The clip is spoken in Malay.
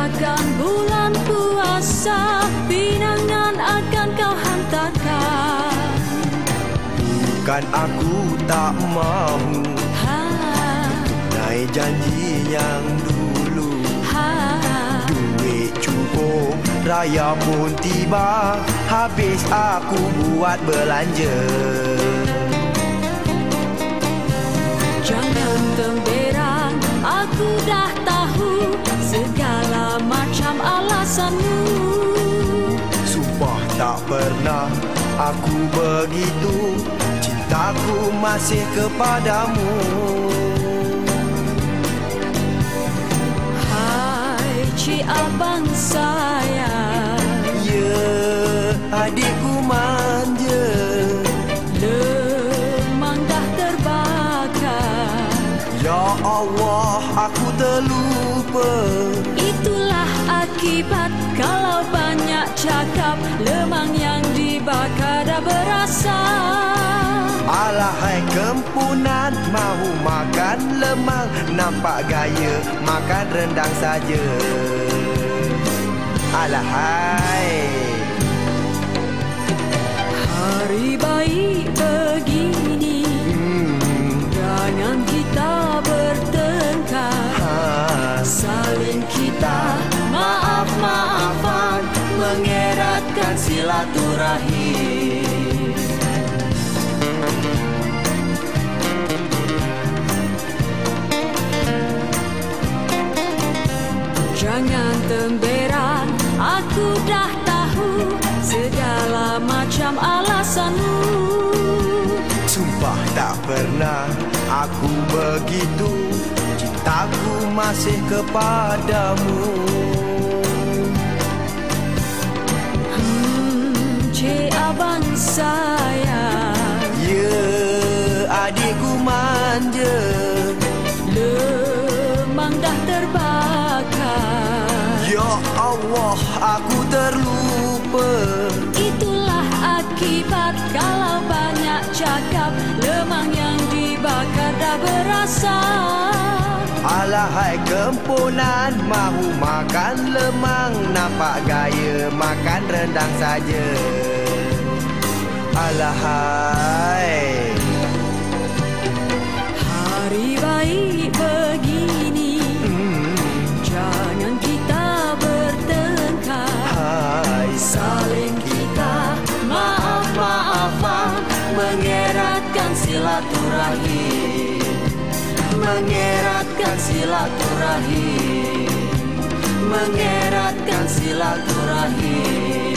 katakan bulan puasa Pinangan akan kau hantarkan. Bukan aku tak mahu Ha, Naik janji yang dulu. Ha. Duit cukup Raya pun tiba. Habis aku buat belanja alasanmu. Sumpah tak pernah aku begitu. Cintaku masih kepadamu. Hai Cik Abang sayang, Ya adikku manja. Lemang dah terbakar. Ya Allah aku terlupa akibat. Kalau banyak cakap, lemang yang dibakar dah berasa. Alahai kempunan Mahu makan lemang. Nampak gaya Makan rendang saja. Alahai Jangan temberang Aku dah tahu Segala macam alasanmu. Sumpah tak pernah Aku begitu Cintaku masih kepadamu Lemang dah terbakar. Ya Allah aku terlupa. Itulah akibat kalau banyak cakap Lemang yang dibakar dah berasa Alahai kempunan Mahu makan lemang Nampak gaya Makan rendang saja. Alahai silaturahim. Mengeratkan silaturahim. Mengeratkan silaturahim